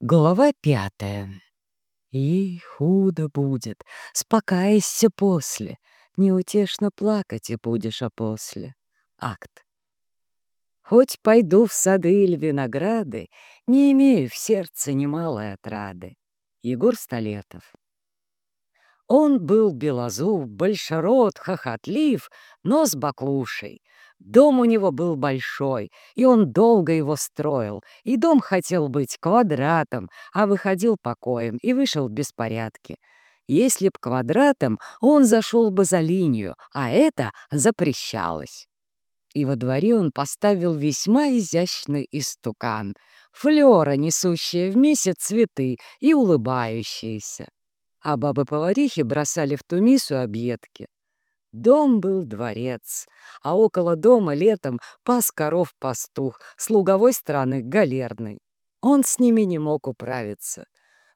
Глава пятая. И худо будет, спокайся после, неутешно плакать и будешь, а после. Акт. Хоть пойду в сады или винограды, не имею в сердце немалой отрады. Егор Столетов. Он был белозуб, большерот, хохотлив, но с баклушей — Дом у него был большой, и он долго его строил, и дом хотел быть квадратом, а выходил покоем и вышел в беспорядке. Если б квадратом, он зашел бы за линию, а это запрещалось. И во дворе он поставил весьма изящный истукан, флера, несущая вместе цветы и улыбающиеся. А бабы-поварихи бросали в ту мису объедки. Дом был дворец, а около дома летом пас коров пастух, с луговой стороны галерный. Он с ними не мог управиться.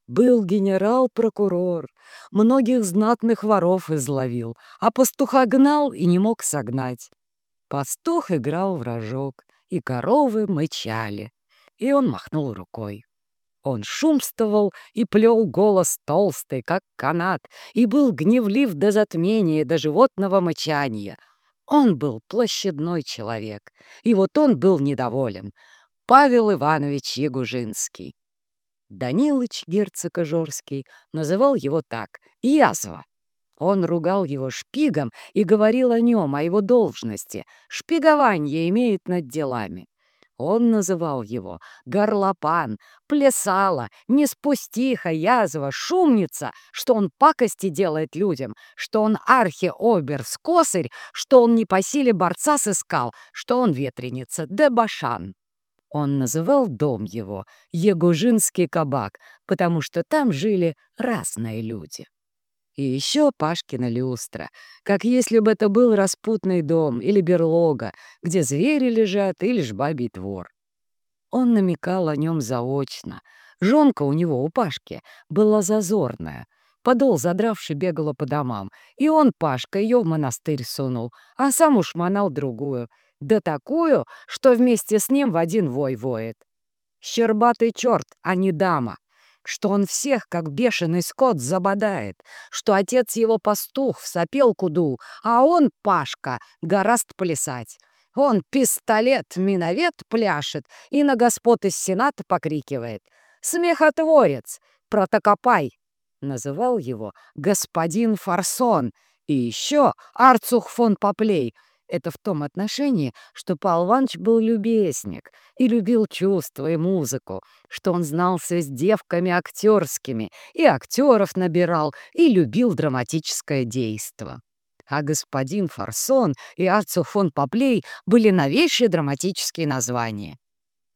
Был генерал-прокурор, многих знатных воров изловил, а пастуха гнал и не мог согнать. Пастух играл в рожок, и коровы мычали, и он махнул рукой. Он шумствовал и плел голос толстый, как канат, и был гневлив до затмения, до животного мычания. Он был площадной человек, и вот он был недоволен. Павел Иванович Ягужинский. Данилыч, герцог Ижорский, называл его так — язва. Он ругал его шпигом и говорил о нем, о его должности. Шпигование имеет над делами. Он называл его горлопан, плясала, неспустиха, язва, шумница, что он пакости делает людям, что он архи-оберс-косырь, что он не по силе борца сыскал, что он ветреница, дебашан. Он называл дом его Егужинский кабак, потому что там жили разные люди. И еще Пашкина люстра, как если бы это был распутный дом или берлога, где звери лежат или жбабий двор. Он намекал о нем заочно. Жонка у него, у Пашки, была зазорная. Подол задравший бегала по домам, и он, Пашка, ее в монастырь сунул, а сам уж манал другую, да такую, что вместе с ним в один вой воет. Щербатый черт, а не дама что он всех, как бешеный скот, забодает, что отец его пастух в сопелку дул, а он, Пашка, гораст плясать. Он пистолет-миновет пляшет и на господ из Сената покрикивает. «Смехотворец! Протокопай!» Называл его господин Фарсон и еще Арцух фон Поплей — это в том отношении, что Павел Иванович был любезник и любил чувства и музыку, что он знался с девками актерскими, и актеров набирал, и любил драматическое действо. А господин Фарсон и Арцу фон Поплей были новейшие драматические названия.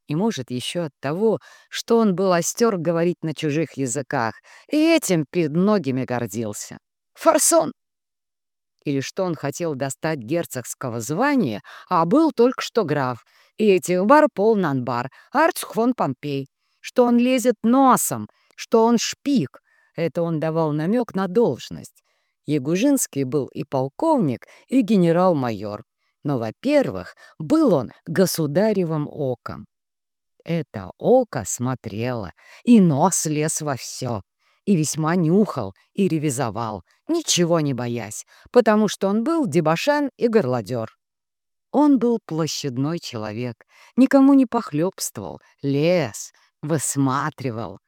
И, может, еще от того, что он был остер говорить на чужих языках, и этим перед многими гордился. «Фарсон!» Или что он хотел достать герцогского звания, а был только что граф, и этих бар полный анбар, арцух Помпей, что он лезет носом, что он шпик. Это он давал намек на должность. Ягужинский был и полковник, и генерал-майор. Но, во-первых, был он государевым оком. Это око смотрело, и нос лез во все и весьма нюхал и ревизовал, ничего не боясь, потому что он был дебошан и горлодер. Он был площадной человек, никому не похлебствовал, лез, высматривал.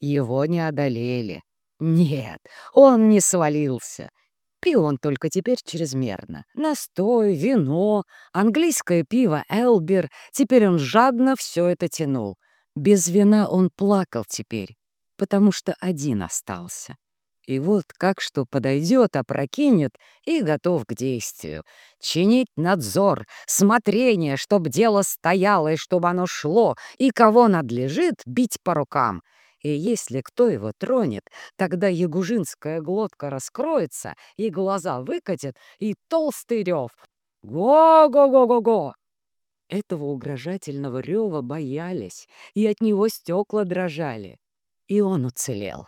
Его не одолели. Нет, он не свалился. Пил он только теперь чрезмерно. Настой, вино, английское пиво Элбер. Теперь он жадно все это тянул. Без вина он плакал теперь потому что один остался. И вот как что подойдет, опрокинет и готов к действию. Чинить надзор, смотрение, чтоб дело стояло и чтобы оно шло, и кого надлежит бить по рукам. И если кто его тронет, тогда ягужинская глотка раскроется, и глаза выкатит, и толстый рев. «Го-го-го-го-го!» Этого угрожательного рева боялись, и от него стекла дрожали и он уцелел.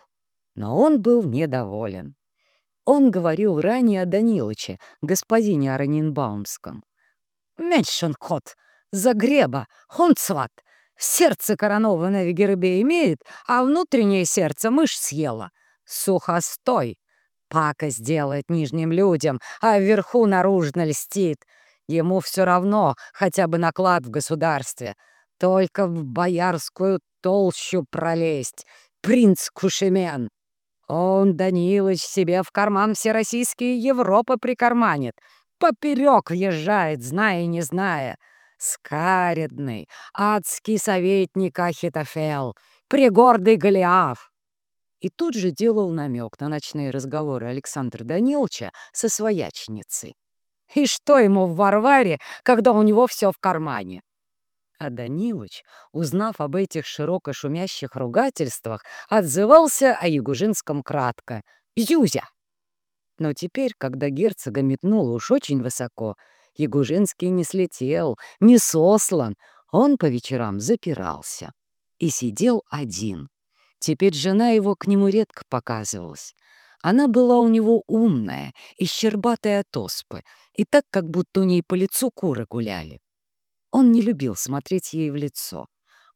Но он был недоволен. Он говорил ранее о Данилыче, господине Аранинбаумском. «Меньшенхот! Загреба! Хунцват! Сердце коронованное в гербе имеет, а внутреннее сердце мышь съела. Сухостой. Пакость делает нижним людям, а вверху наружно льстит. Ему все равно хотя бы наклад в государстве. Только в боярскую толщу пролезть. Принц Кушемен. Он, Данилыч, себе в карман всероссийские Европы прикарманит. Поперек въезжает, зная и не зная. Скаредный, адский советник Ахитофел, пригордый Голиаф. И тут же делал намек на ночные разговоры Александра Даниловича со своячницей. И что ему в Варваре, когда у него все в кармане? А Данилыч, узнав об этих широко шумящих ругательствах, отзывался о Ягужинском кратко «Юзя!». Но теперь, когда герцога метнуло уж очень высоко, Ягужинский не слетел, не сослан, он по вечерам запирался и сидел один. Теперь жена его к нему редко показывалась. Она была у него умная и щербатая от оспы, и так, как будто у ней по лицу куры гуляли. Он не любил смотреть ей в лицо.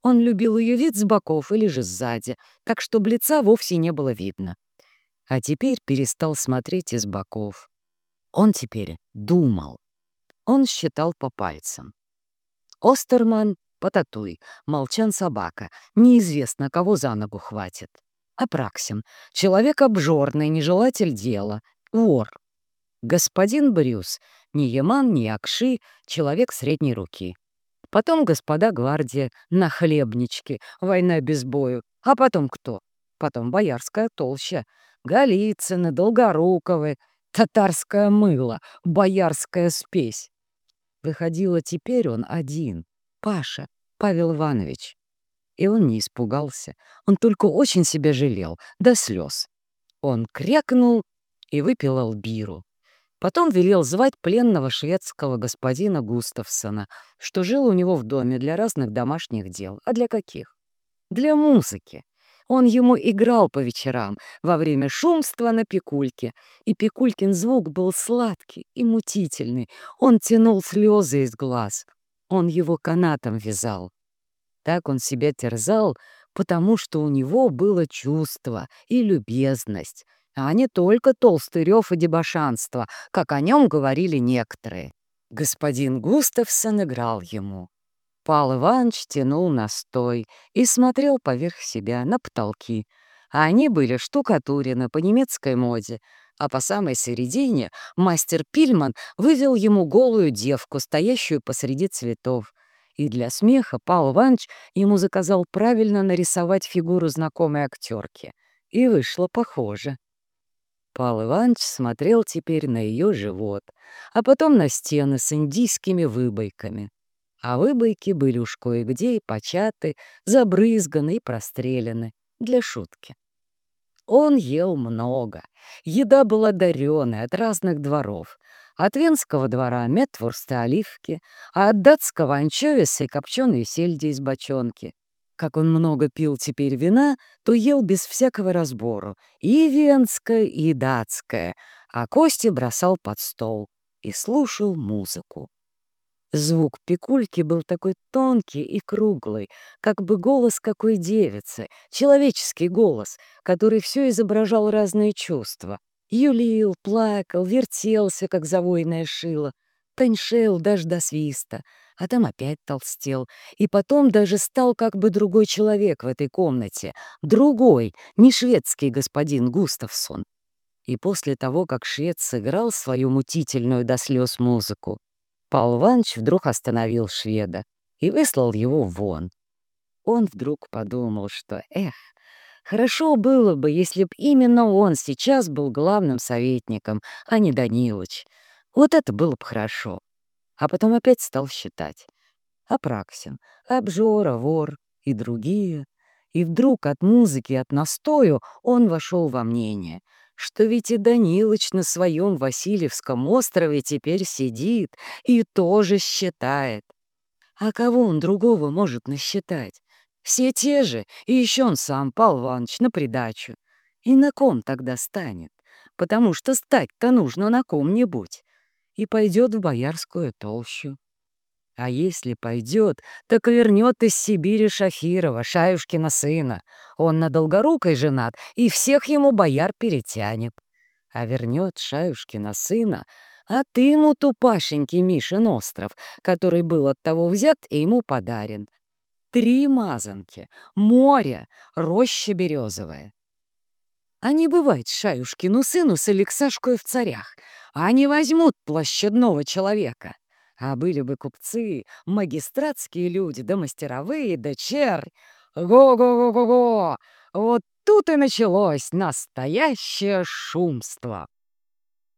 Он любил ее вид с боков или же сзади, так что лица вовсе не было видно. А теперь перестал смотреть из боков. Он теперь думал. Он считал по пальцам. Остерман — потатуй, молчан собака, неизвестно, кого за ногу хватит. Апраксин — человек обжорный, нежелатель дела, вор. Господин Брюс — ни Яман, ни Акши, человек средней руки. Потом господа гвардия, нахлебнички, война без бою. А потом кто? Потом боярская толща, Голицыны, Долгоруковы, татарское мыло, боярская спесь. Выходило теперь он один, Паша, Павел Иванович. И он не испугался, он только очень себя жалел, до слез. Он крякнул и выпил албиру. Потом велел звать пленного шведского господина Густавсона, что жил у него в доме для разных домашних дел. А для каких? Для музыки. Он ему играл по вечерам во время шумства на пикульке, и пикулькин звук был сладкий и мутительный. Он тянул слезы из глаз. Он его канатом вязал. Так он себя терзал, потому что у него было чувство и любезность, а не только толстый рев и дебошанство, как о нем говорили некоторые. Господин Густавсон играл ему. Пал Иванович тянул настой и смотрел поверх себя на потолки, а они были штукатурены по немецкой моде, а по самой середине мастер Пильман вывел ему голую девку, стоящую посреди цветов. И для смеха Пал Иванович ему заказал правильно нарисовать фигуру знакомой актерки. И вышло похоже. Пал Иванович смотрел теперь на ее живот, а потом на стены с индийскими выбойками. А выбойки были уж кое-где и початы, забрызганы и простреляны для шутки. Он ел много. Еда была дареная от разных дворов. От венского двора — метворсты оливки, а от датского — анчовисы и копченые сельди из бочонки. Как он много пил теперь вина, то ел без всякого разбору, и венское, и датское, а кости бросал под стол и слушал музыку. Звук пикульки был такой тонкий и круглый, как бы голос какой девицы, человеческий голос, который все изображал разные чувства. Юлил, плакал, вертелся, как завойное шило, тоньшел даже до свиста — а там опять толстел. И потом даже стал как бы другой человек в этой комнате. Другой, не шведский господин Густавсон. И после того, как швед сыграл свою мутительную до слез музыку, Пал Иванович вдруг остановил шведа и выслал его вон. Он вдруг подумал, что, эх, хорошо было бы, если б именно он сейчас был главным советником, а не Данилыч. Вот это было бы хорошо а потом опять стал считать. Апраксин, Обжора, вор и другие. И вдруг от музыки, от настою он вошел во мнение, что ведь и Данилыч на своем Васильевском острове теперь сидит и тоже считает. А кого он другого может насчитать? Все те же, и еще он сам, Пал Иванович, на придачу. И на ком тогда станет? Потому что стать-то нужно на ком-нибудь и пойдет в боярскую толщу. А если пойдет, так вернет из Сибири Шафирова, Шаюшкина сына. Он на Долгорукой женат и всех ему бояр перетянет. А вернет Шаюшкина сына, а ты ему тупашенький Мишин остров, который был от того взят и ему подарен. Три мазанки, море, роща березовая. А не бывает Шаюшкину сыну с Алексашкой в царях, а не возьмут площадного человека. А были бы купцы, магистратские люди, да мастеровые, да черь. Го-го-го-го-го! Вот тут и началось настоящее шумство.